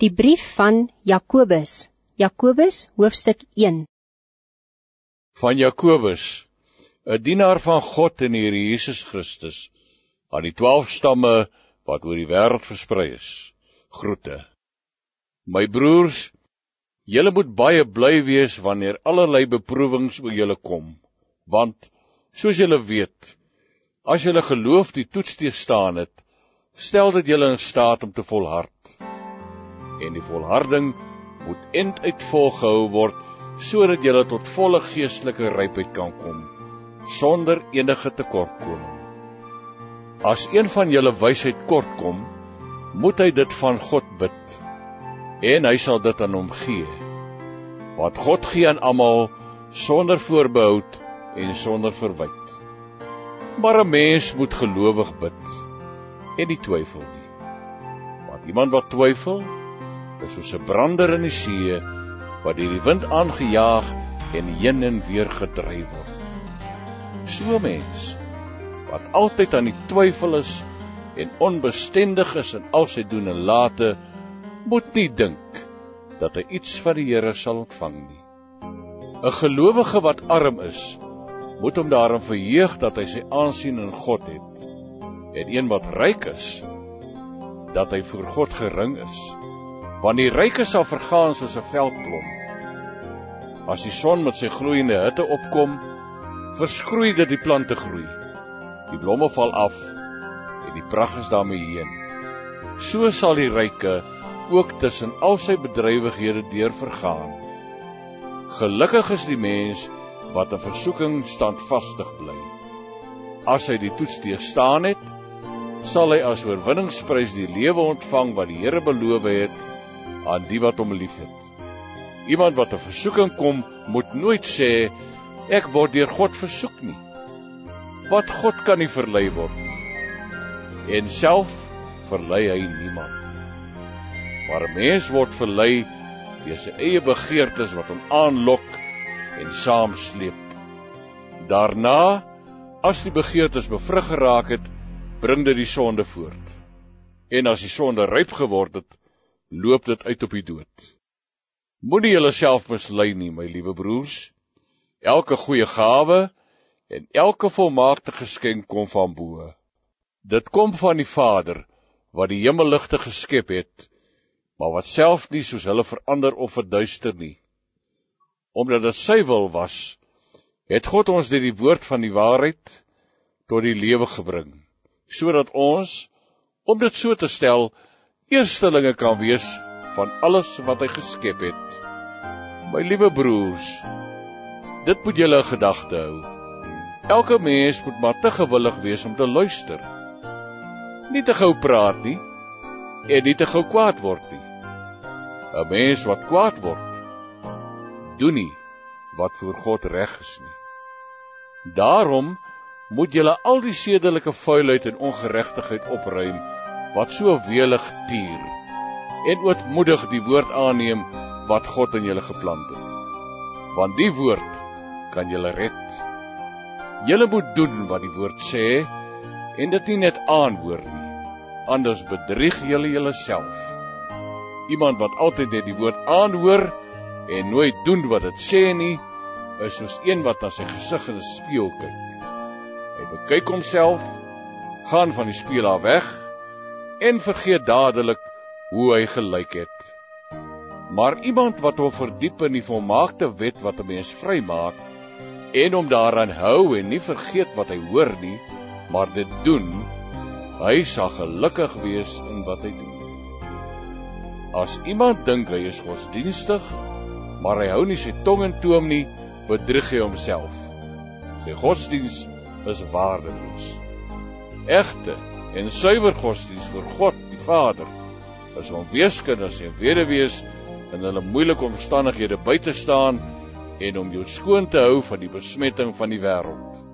Die brief van Jacobus. Jacobus, hoofstuk 1. Van Jacobus, een dienaar van God die Heer Jesus Christus, aan die twaalf stamme wat oor die wereld verspreid is. Groete. My broers, julle moet baie bly wees wanneer allerlei beproewings oor julle kom, want, soos julle weet, as julle geloof die toets staan het, stel dit julle in staat om te volhard en die volharding moet end uit volgehou word sodat jy tot volle geestelike rypheid kan kom sonder enige tekortkoming. As een van julle wysheid kortkom, moet hy dit van God bid en hy sal dit aan hom gee. Wat God gee aan almal sonder voorbehoud en sonder verwyte. Maar 'n mens moet gelowig bid en nie twyfel nie. Want iemand wat twyfel, is soos 'n brander in die see wat deur die wind aangejaag en heen en weer gedryf word. So mens wat altyd aan die twyfel is en onbestendig is in al sy doen en late, moet nie dink dat hy iets van die Here sal ontvang nie. 'n Gelowige wat arm is, moet hom daarom verheug dat hy sy aansien in God het. En een wat ryk is, dat hy voor God gering is want die ryke sal vergaan soos 'n veldblom. As die son met sy gloeiende hitte opkom, verskroei dit die plante groei. Die blomme val af en die pragt is daarmee heen. So sal die ryke ook tussen al sy bedrywighede deur vergaan. Gelukkig is die mens wat in versoeking standvastig bly. As hy die toets teëstaan het, sal hy as oorwinningsprys die lewe ontvang wat die Here beloof het aan die wat hom liefhet. Iemand wat 'n versoeking kom, moet nooit sê ek word deur God versoek nie. Wat God kan nie verlei word nie. En self verlei hy niemand. Maar 'n mens word verlei deur sy eie begeertes wat hom aanlok en saamsleep. Daarna, as die begeertes bevrug geraak het, bring dit die sonde voort. En as die sonde ryp geword het, loop dit uit op die dood. Moenie julleself mislei nie, my liewe broers. Elke goeie gawe en elke volmaakte geskenk kom van bo. Dit kom van die Vader wat die hemelligte geskep het, maar wat self nie soos hulle verander of verduister nie. Omdat dit sy wil was, het God ons deur die woord van die waarheid tot die lewe gebring, sodat ons om dit so te stel eerstelinge kan wees van alles wat hy geskep het. My liewe broers, dit moet julle in gedagte hou. Elke mens moet maar te gewillig wees om te luister. Nie te gou praat nie en nie te gou kwaad word nie. 'n Mens wat kwaad word, doen nie wat vir God reg is nie. Daarom moet julle al die sedelike vuilheid en ongeregtigheid opruim wat so welig tier en ootmoedig die woord aanneem wat God in julle geplant het. Want die woord kan julle red. Julle moet doen wat die woord sê en dit nie net aanhoor nie. Anders bedrieg julle julleself. Iemand wat altyd net die woord aanhoor en nooit doen wat dit sê nie, is soos een wat na sy gesig in 'n spieël kyk. Hy bekyk homself, gaan van die spieël af weg en vergeet dadelik hoe hy gelyk het. Maar iemand wat hom verdiep in die volmaakte wet wat 'n mens vrymaak en hom daaraan hou en nie vergeet wat hy hoor nie, maar dit doen, hy sal gelukkig wees in wat hy doen. As iemand dink hy is godsdienstig, maar hy hou nie sy tong in toom nie, bedrieg hy homself. Sy godsdiens is waardeloos. Egte en suiwer godsdiens vir God die Vader is om weeskinders en weduwees in hulle moeilike omstandighede by te staan en om jou skoon te hou van die besmetting van die wêreld.